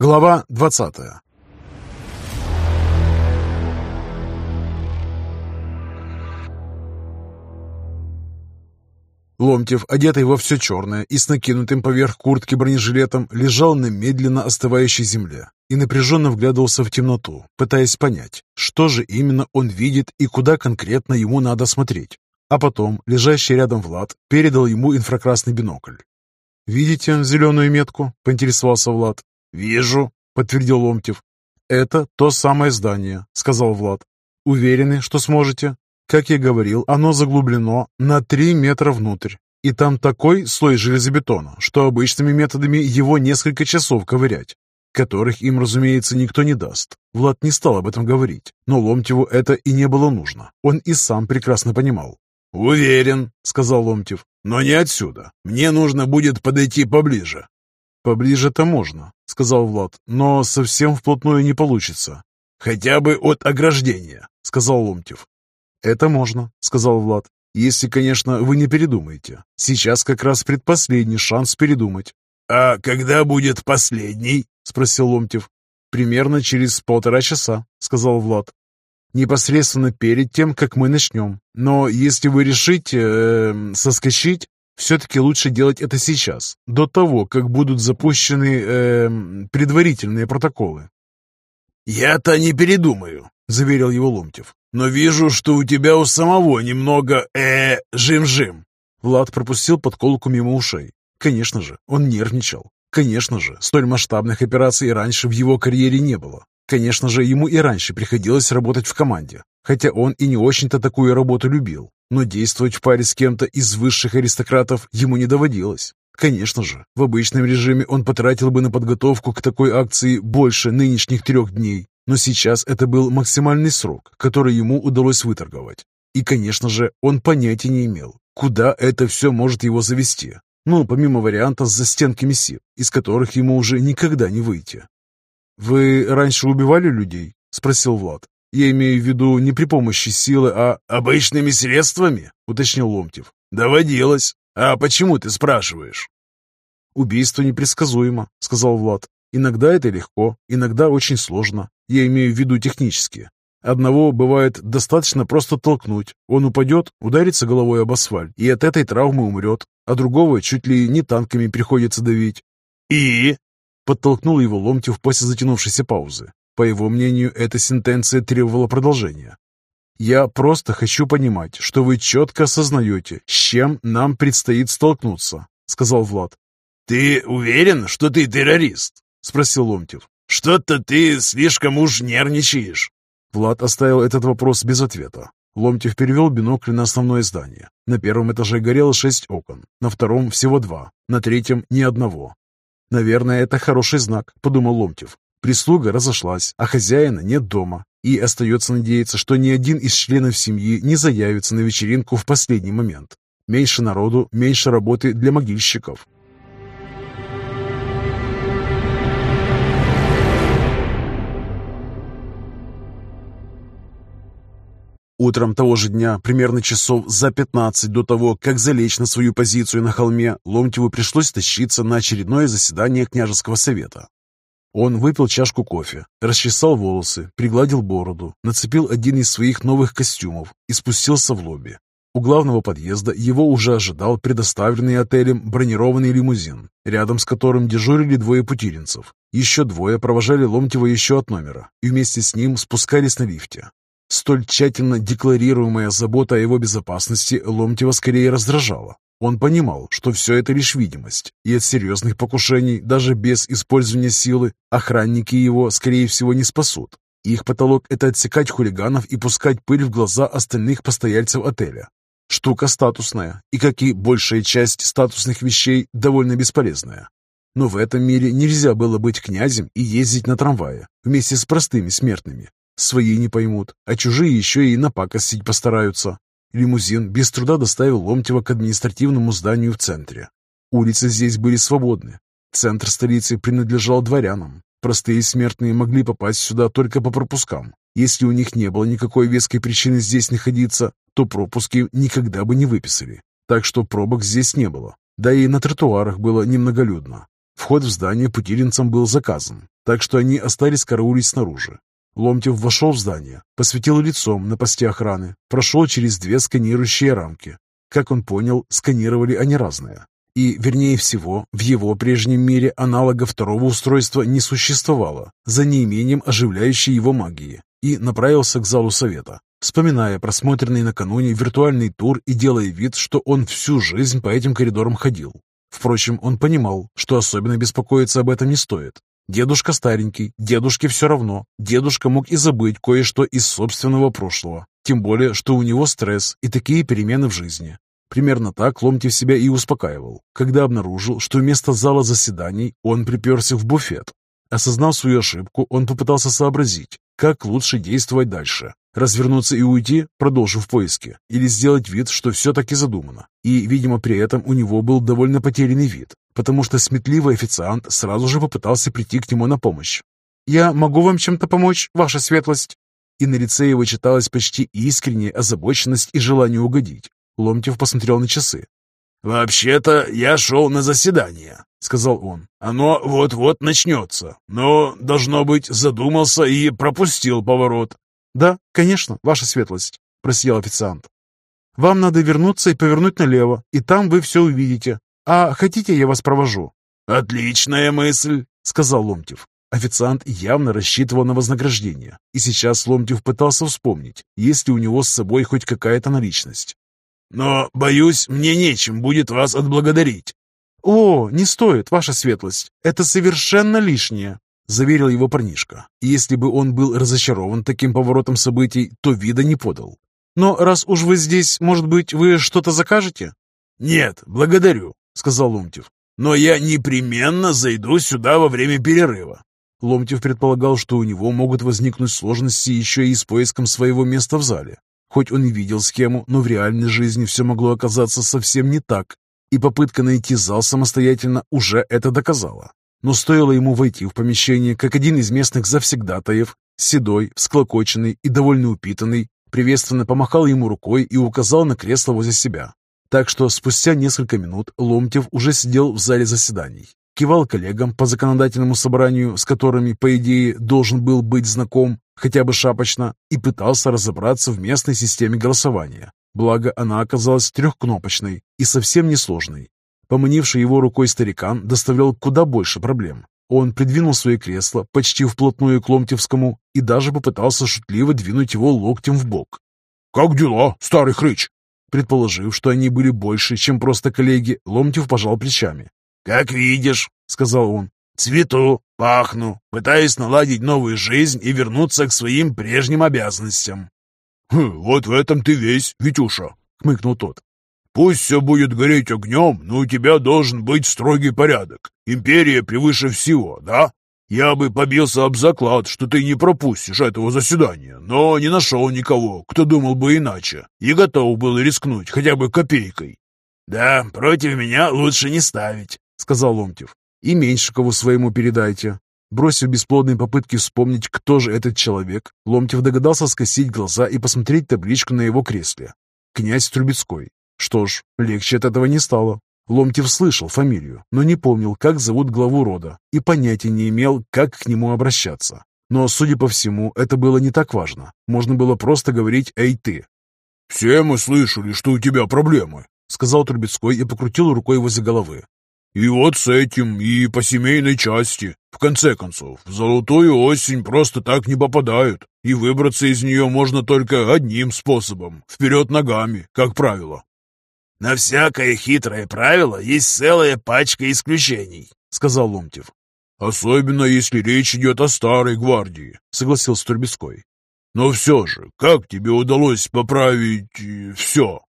Глава 20 Ломтев, одетый во все черное и с накинутым поверх куртки бронежилетом, лежал на медленно остывающей земле и напряженно вглядывался в темноту, пытаясь понять, что же именно он видит и куда конкретно ему надо смотреть. А потом лежащий рядом Влад передал ему инфракрасный бинокль. «Видите зеленую метку?» — поинтересовался Влад. «Вижу», — подтвердил Ломтев. «Это то самое здание», — сказал Влад. «Уверены, что сможете?» Как я говорил, оно заглублено на 3 метра внутрь. И там такой слой железобетона, что обычными методами его несколько часов ковырять, которых им, разумеется, никто не даст. Влад не стал об этом говорить, но Ломтеву это и не было нужно. Он и сам прекрасно понимал. «Уверен», — сказал Ломтев, — «но не отсюда. Мне нужно будет подойти поближе». «Поближе-то можно», — сказал Влад, — «но совсем вплотную не получится». «Хотя бы от ограждения», — сказал Ломтев. «Это можно», — сказал Влад. «Если, конечно, вы не передумаете. Сейчас как раз предпоследний шанс передумать». «А когда будет последний?» — спросил Ломтев. «Примерно через полтора часа», — сказал Влад. «Непосредственно перед тем, как мы начнем. Но если вы решите э, соскочить, все-таки лучше делать это сейчас, до того, как будут запущены э, предварительные протоколы». «Я-то не передумаю», — заверил его Ломтев. Но вижу, что у тебя у самого немного, э, жим-жим». Влад пропустил подколку мимо ушей. Конечно же, он нервничал. Конечно же, столь масштабных операций раньше в его карьере не было. Конечно же, ему и раньше приходилось работать в команде, хотя он и не очень-то такую работу любил. Но действовать в паре с кем-то из высших аристократов ему не доводилось. Конечно же, в обычном режиме он потратил бы на подготовку к такой акции больше нынешних трех дней, но сейчас это был максимальный срок, который ему удалось выторговать. И, конечно же, он понятия не имел, куда это все может его завести. Ну, помимо варианта с застенками СИП, из которых ему уже никогда не выйти. «Вы раньше убивали людей?» – спросил Влад. «Я имею в виду не при помощи силы, а...» «Обычными средствами?» – уточнил Ломтев. «Доводилось. А почему ты спрашиваешь?» «Убийство непредсказуемо», — сказал Влад. «Иногда это легко, иногда очень сложно. Я имею в виду технически. Одного бывает достаточно просто толкнуть. Он упадет, ударится головой об асфальт и от этой травмы умрет, а другого чуть ли не танками приходится давить. «И?» — подтолкнул его Ломтев после затянувшейся паузы. По его мнению, эта сентенция требовала продолжения. «Я просто хочу понимать, что вы четко осознаете, с чем нам предстоит столкнуться», — сказал Влад. «Ты уверен, что ты террорист?» — спросил Ломтев. «Что-то ты слишком уж нервничаешь». Влад оставил этот вопрос без ответа. Ломтев перевел бинокль на основное здание. На первом этаже горело шесть окон, на втором всего два, на третьем ни одного. «Наверное, это хороший знак», — подумал Ломтев. Прислуга разошлась, а хозяина нет дома, и остается надеяться, что ни один из членов семьи не заявится на вечеринку в последний момент. Меньше народу, меньше работы для могильщиков. Утром того же дня, примерно часов за 15 до того, как залечь на свою позицию на холме, Ломтеву пришлось тащиться на очередное заседание княжеского совета. Он выпил чашку кофе, расчесал волосы, пригладил бороду, нацепил один из своих новых костюмов и спустился в лобби. У главного подъезда его уже ожидал предоставленный отелем бронированный лимузин, рядом с которым дежурили двое путилинцев. Еще двое провожали Ломтева еще от номера и вместе с ним спускались на лифте. Столь тщательно декларируемая забота о его безопасности Ломтева скорее раздражала. Он понимал, что все это лишь видимость, и от серьезных покушений, даже без использования силы, охранники его, скорее всего, не спасут. Их потолок – это отсекать хулиганов и пускать пыль в глаза остальных постояльцев отеля. Штука статусная, и, как и большая часть статусных вещей, довольно бесполезная. Но в этом мире нельзя было быть князем и ездить на трамвае вместе с простыми смертными. Свои не поймут, а чужие еще и напакостить постараются. Лимузин без труда доставил Ломтева к административному зданию в центре. Улицы здесь были свободны. Центр столицы принадлежал дворянам. Простые смертные могли попасть сюда только по пропускам. Если у них не было никакой веской причины здесь находиться, то пропуски никогда бы не выписали. Так что пробок здесь не было. Да и на тротуарах было немноголюдно. Вход в здание путилинцам был заказан, так что они остались караулить снаружи. Ломтев вошел в здание, посветил лицом на посте охраны, прошел через две сканирующие рамки. Как он понял, сканировали они разные. И, вернее всего, в его прежнем мире аналога второго устройства не существовало, за неимением оживляющей его магии, и направился к залу совета, вспоминая просмотренный накануне виртуальный тур и делая вид, что он всю жизнь по этим коридорам ходил. Впрочем, он понимал, что особенно беспокоиться об этом не стоит. Дедушка старенький, дедушке все равно. Дедушка мог и забыть кое-что из собственного прошлого. Тем более, что у него стресс и такие перемены в жизни. Примерно так Ломтев себя и успокаивал, когда обнаружил, что вместо зала заседаний он приперся в буфет. Осознав свою ошибку, он попытался сообразить, как лучше действовать дальше. Развернуться и уйти, продолжив поиски, или сделать вид, что все таки задумано. И, видимо, при этом у него был довольно потерянный вид, потому что сметливый официант сразу же попытался прийти к нему на помощь. «Я могу вам чем-то помочь, ваша светлость?» И на лице его читалась почти искренняя озабоченность и желание угодить. Ломтев посмотрел на часы. «Вообще-то я шел на заседание», — сказал он. «Оно вот-вот начнется, но, должно быть, задумался и пропустил поворот. «Да, конечно, ваша светлость», — просиял официант. «Вам надо вернуться и повернуть налево, и там вы все увидите. А хотите, я вас провожу?» «Отличная мысль», — сказал Ломтев. Официант явно рассчитывал на вознаграждение, и сейчас Ломтев пытался вспомнить, есть ли у него с собой хоть какая-то наличность. «Но, боюсь, мне нечем будет вас отблагодарить». «О, не стоит, ваша светлость, это совершенно лишнее», заверил его парнишка. Если бы он был разочарован таким поворотом событий, то вида не подал. «Но раз уж вы здесь, может быть, вы что-то закажете?» «Нет, благодарю», — сказал Ломтев. «Но я непременно зайду сюда во время перерыва». Ломтев предполагал, что у него могут возникнуть сложности еще и с поиском своего места в зале. Хоть он и видел схему, но в реальной жизни все могло оказаться совсем не так, и попытка найти зал самостоятельно уже это доказала. Но стоило ему войти в помещение, как один из местных завсегдатаев, седой, всклокоченный и довольно упитанный, приветственно помахал ему рукой и указал на кресло возле себя. Так что спустя несколько минут Ломтев уже сидел в зале заседаний, кивал коллегам по законодательному собранию, с которыми, по идее, должен был быть знаком, хотя бы шапочно, и пытался разобраться в местной системе голосования. Благо, она оказалась трехкнопочной и совсем несложной. Поманивший его рукой старикан доставлял куда больше проблем. Он придвинул свое кресло почти вплотную к Ломтевскому и даже попытался шутливо двинуть его локтем в бок. «Как дела, старый хрыч?» Предположив, что они были больше, чем просто коллеги, Ломтев пожал плечами. «Как видишь», — сказал он, — «цвету, пахну, пытаюсь наладить новую жизнь и вернуться к своим прежним обязанностям». «Хм, «Вот в этом ты весь, Витюша», — хмыкнул тот. Пусть все будет гореть огнем, но у тебя должен быть строгий порядок. Империя превыше всего, да? Я бы побился об заклад, что ты не пропустишь этого заседания, но не нашел никого, кто думал бы иначе, и готов был рискнуть хотя бы копейкой. «Да, против меня лучше не ставить», — сказал Ломтев. «И Меньшикову своему передайте». Бросив бесплодные попытки вспомнить, кто же этот человек, Ломтев догадался скосить глаза и посмотреть табличку на его кресле. «Князь Трубецкой». Что ж, легче от этого не стало. Ломтев слышал фамилию, но не помнил, как зовут главу рода, и понятия не имел, как к нему обращаться. Но, судя по всему, это было не так важно. Можно было просто говорить «Эй, ты!». «Все мы слышали, что у тебя проблемы», — сказал Трубецкой и покрутил рукой возле головы. «И вот с этим, и по семейной части. В конце концов, в золотую осень просто так не попадают, и выбраться из нее можно только одним способом — вперед ногами, как правило. «На всякое хитрое правило есть целая пачка исключений», — сказал Ломтев. «Особенно, если речь идет о старой гвардии», — согласился Трубецкой. «Но все же, как тебе удалось поправить э, все?»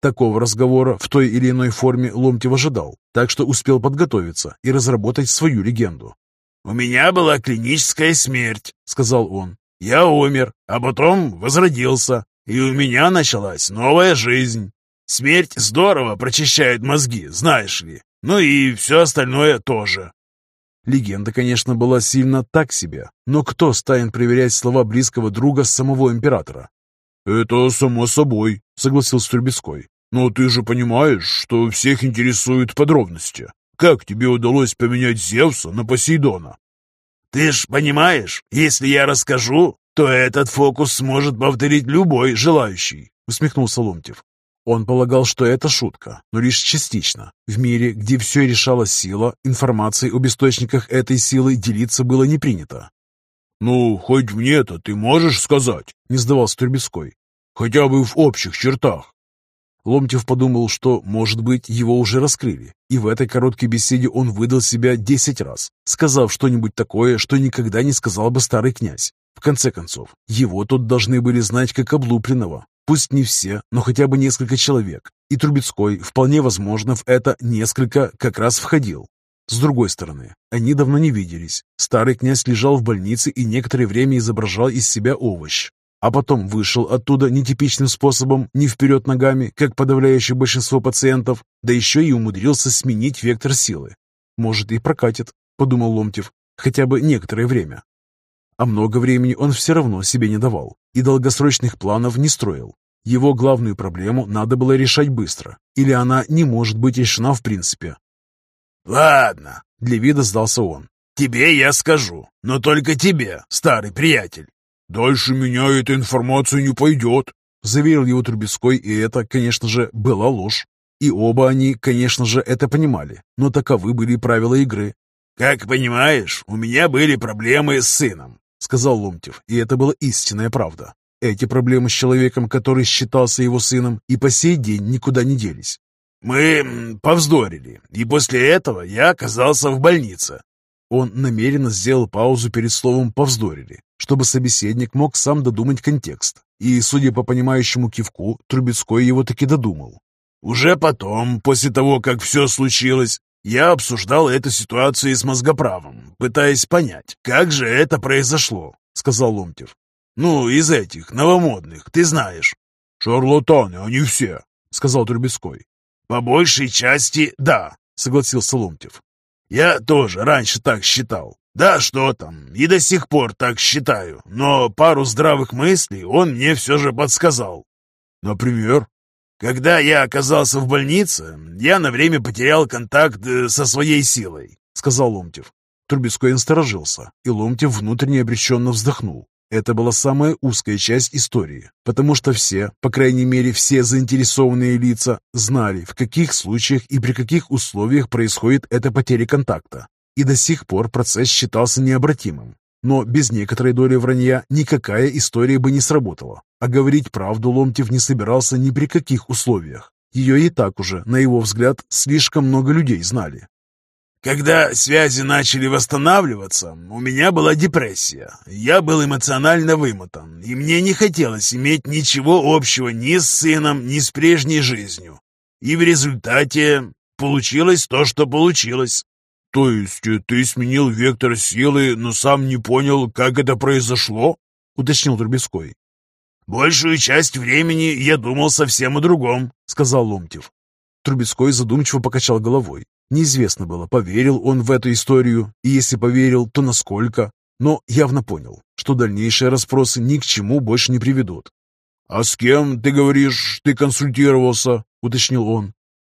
Такого разговора в той или иной форме Ломтев ожидал, так что успел подготовиться и разработать свою легенду. «У меня была клиническая смерть», — сказал он. «Я умер, а потом возродился, и у меня началась новая жизнь. Смерть здорово прочищает мозги, знаешь ли. Ну и все остальное тоже. Легенда, конечно, была сильно так себе, но кто станет проверять слова близкого друга самого императора? «Это само собой», — согласился Трубецкой. «Но ты же понимаешь, что всех интересуют подробности. Как тебе удалось поменять Зевса на Посейдона?» Ты ж понимаешь, если я расскажу, то этот фокус сможет повторить любой желающий», — усмехнулся Ломтев. Он полагал, что это шутка, но лишь частично. В мире, где все решала сила, информацией об источниках этой силы делиться было не принято. «Ну, хоть мне-то ты можешь сказать?» — не сдавался Турбецкой. «Хотя бы в общих чертах». Ломтев подумал, что, может быть, его уже раскрыли, и в этой короткой беседе он выдал себя десять раз, сказав что-нибудь такое, что никогда не сказал бы старый князь. В конце концов, его тут должны были знать как облупленного, Пусть не все, но хотя бы несколько человек. И Трубецкой, вполне возможно, в это несколько как раз входил. С другой стороны, они давно не виделись. Старый князь лежал в больнице и некоторое время изображал из себя овощ. А потом вышел оттуда нетипичным способом, не вперед ногами, как подавляющее большинство пациентов, да еще и умудрился сменить вектор силы. «Может, и прокатит», — подумал Ломтев, — «хотя бы некоторое время». А много времени он все равно себе не давал и долгосрочных планов не строил. Его главную проблему надо было решать быстро, или она не может быть решена в принципе. «Ладно», — для вида сдался он. «Тебе я скажу, но только тебе, старый приятель». «Дальше меня эта информация не пойдет», — заверил его Трубецкой, и это, конечно же, была ложь. И оба они, конечно же, это понимали, но таковы были правила игры. «Как понимаешь, у меня были проблемы с сыном сказал Ломтев, и это была истинная правда. Эти проблемы с человеком, который считался его сыном, и по сей день никуда не делись. «Мы повздорили, и после этого я оказался в больнице». Он намеренно сделал паузу перед словом «повздорили», чтобы собеседник мог сам додумать контекст. И, судя по понимающему кивку, Трубецкой его таки додумал. «Уже потом, после того, как все случилось, я обсуждал эту ситуацию с мозгоправом, пытаясь понять, как же это произошло, сказал Ломтев. Ну, из этих новомодных, ты знаешь. Шарлатаны, они все, сказал Трубецкой. По большей части, да, согласился Ломтев. Я тоже раньше так считал. Да что там, и до сих пор так считаю, но пару здравых мыслей он мне все же подсказал. Например? Когда я оказался в больнице, я на время потерял контакт э, со своей силой», — сказал Ломтев. Трубецкой насторожился, и Ломтев внутренне обреченно вздохнул. Это была самая узкая часть истории, потому что все, по крайней мере все заинтересованные лица, знали, в каких случаях и при каких условиях происходит эта потеря контакта. И до сих пор процесс считался необратимым. Но без некоторой доли вранья никакая история бы не сработала. А говорить правду Ломтев не собирался ни при каких условиях. Ее и так уже, на его взгляд, слишком много людей знали. Когда связи начали восстанавливаться, у меня была депрессия. Я был эмоционально вымотан, и мне не хотелось иметь ничего общего ни с сыном, ни с прежней жизнью. И в результате получилось то, что получилось. «То есть э, ты сменил вектор силы, но сам не понял, как это произошло?» — уточнил Трубецкой. «Большую часть времени я думал совсем о другом», — сказал Ломтев. Трубецкой задумчиво покачал головой. Неизвестно было, поверил он в эту историю, и если поверил, то насколько. Но явно понял, что дальнейшие расспросы ни к чему больше не приведут. «А с кем, ты говоришь, ты консультировался?» — уточнил он.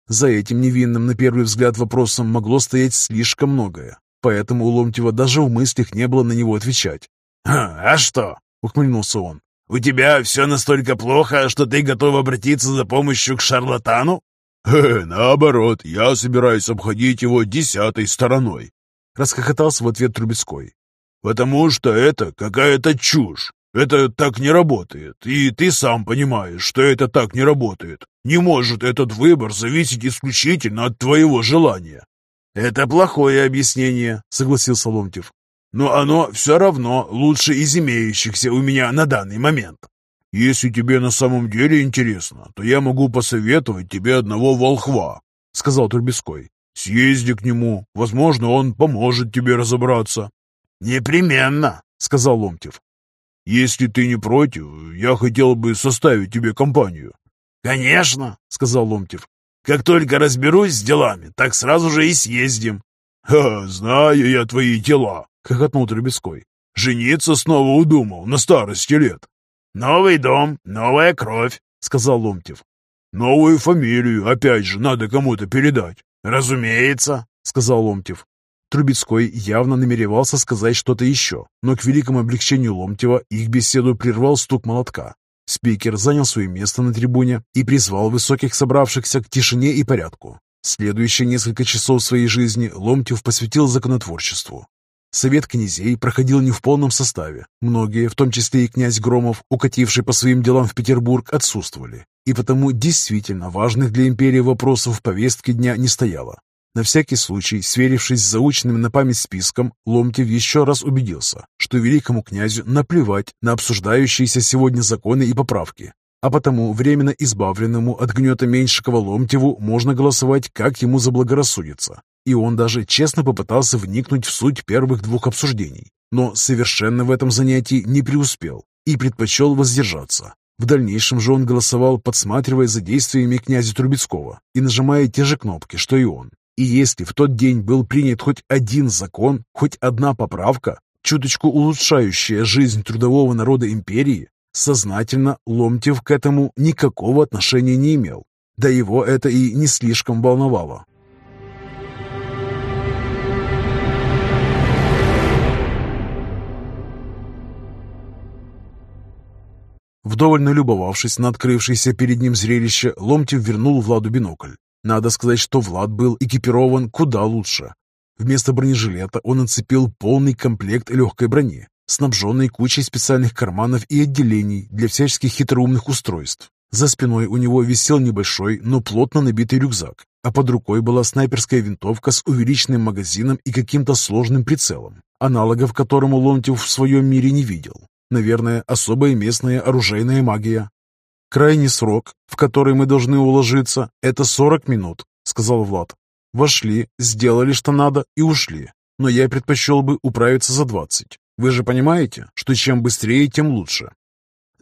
За этим невинным на первый взгляд вопросом могло стоять слишком многое, поэтому у Ломтева даже в мыслях не было на него отвечать. «А что?» — ухмыльнулся он. «У тебя все настолько плохо, что ты готов обратиться за помощью к шарлатану?» «Э, наоборот, я собираюсь обходить его десятой стороной», — расхохотался в ответ Трубецкой. «Потому что это какая-то чушь. Это так не работает, и ты сам понимаешь, что это так не работает. Не может этот выбор зависеть исключительно от твоего желания. Это плохое объяснение, согласился Ломтев. Но оно все равно лучше из имеющихся у меня на данный момент. Если тебе на самом деле интересно, то я могу посоветовать тебе одного волхва, сказал Турбеской. Съезди к нему, возможно, он поможет тебе разобраться. Непременно, сказал Ломтев. «Если ты не против, я хотел бы составить тебе компанию». «Конечно», — сказал Ломтев. «Как только разберусь с делами, так сразу же и съездим». «Ха, знаю я твои дела», — хохотнул Трубецкой. «Жениться снова удумал на старости лет». «Новый дом, новая кровь», — сказал Ломтев. «Новую фамилию, опять же, надо кому-то передать». «Разумеется», — сказал Ломтев. Трубецкой явно намеревался сказать что-то еще, но к великому облегчению Ломтева их беседу прервал стук молотка. Спикер занял свое место на трибуне и призвал высоких собравшихся к тишине и порядку. Следующие несколько часов своей жизни Ломтев посвятил законотворчеству. Совет князей проходил не в полном составе. Многие, в том числе и князь Громов, укативший по своим делам в Петербург, отсутствовали. И потому действительно важных для империи вопросов в повестке дня не стояло. На всякий случай, сверившись с заученным на память списком, Ломтев еще раз убедился, что великому князю наплевать на обсуждающиеся сегодня законы и поправки, а потому временно избавленному от гнета Меньшикова Ломтеву можно голосовать, как ему заблагорассудится. И он даже честно попытался вникнуть в суть первых двух обсуждений, но совершенно в этом занятии не преуспел и предпочел воздержаться. В дальнейшем же он голосовал, подсматривая за действиями князя Трубецкого и нажимая те же кнопки, что и он. И если в тот день был принят хоть один закон, хоть одна поправка, чуточку улучшающая жизнь трудового народа империи, сознательно Ломтев к этому никакого отношения не имел. Да его это и не слишком волновало. Вдоволь налюбовавшись на открывшееся перед ним зрелище, Ломтев вернул Владу бинокль. Надо сказать, что Влад был экипирован куда лучше. Вместо бронежилета он нацепил полный комплект легкой брони, снабженный кучей специальных карманов и отделений для всяческих хитроумных устройств. За спиной у него висел небольшой, но плотно набитый рюкзак, а под рукой была снайперская винтовка с увеличенным магазином и каким-то сложным прицелом, аналогов которому Ломтев в своем мире не видел. Наверное, особая местная оружейная магия. «Крайний срок, в который мы должны уложиться, это 40 минут», — сказал Влад. «Вошли, сделали, что надо, и ушли. Но я предпочел бы управиться за 20. Вы же понимаете, что чем быстрее, тем лучше».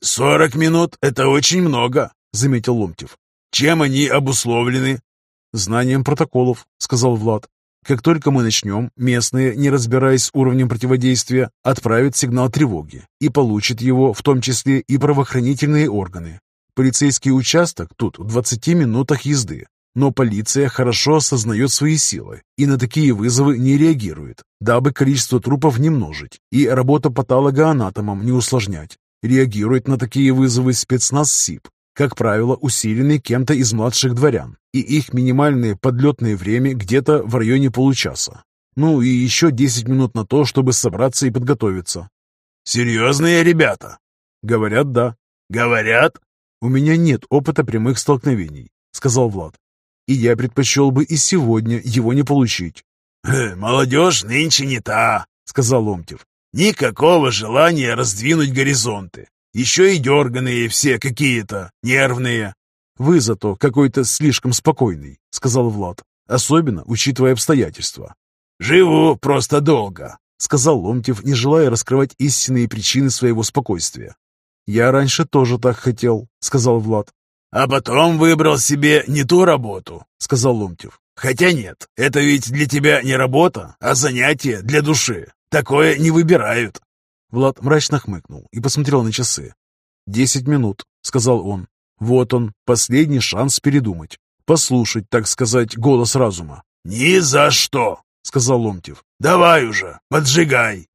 «Сорок минут — это очень много», — заметил Ломтев. «Чем они обусловлены?» «Знанием протоколов», — сказал Влад. «Как только мы начнем, местные, не разбираясь с уровнем противодействия, отправят сигнал тревоги и получат его, в том числе и правоохранительные органы. Полицейский участок тут в 20 минутах езды, но полиция хорошо осознает свои силы и на такие вызовы не реагирует, дабы количество трупов не множить и работу патологоанатомам не усложнять. Реагирует на такие вызовы спецназ СИП, как правило, усиленный кем-то из младших дворян, и их минимальное подлетное время где-то в районе получаса. Ну и еще 10 минут на то, чтобы собраться и подготовиться. «Серьезные ребята?» «Говорят, да». «Говорят?» «У меня нет опыта прямых столкновений», — сказал Влад. «И я предпочел бы и сегодня его не получить». «Молодежь нынче не та», — сказал Ломтев. «Никакого желания раздвинуть горизонты. Еще и дерганые все какие-то, нервные». «Вы зато какой-то слишком спокойный», — сказал Влад, особенно учитывая обстоятельства. «Живу просто долго», — сказал Ломтев, не желая раскрывать истинные причины своего спокойствия. «Я раньше тоже так хотел», — сказал Влад. «А потом выбрал себе не ту работу», — сказал Ломтев. «Хотя нет, это ведь для тебя не работа, а занятие для души. Такое не выбирают». Влад мрачно хмыкнул и посмотрел на часы. «Десять минут», — сказал он. «Вот он, последний шанс передумать. Послушать, так сказать, голос разума». «Ни за что», — сказал Ломтев. «Давай уже, поджигай,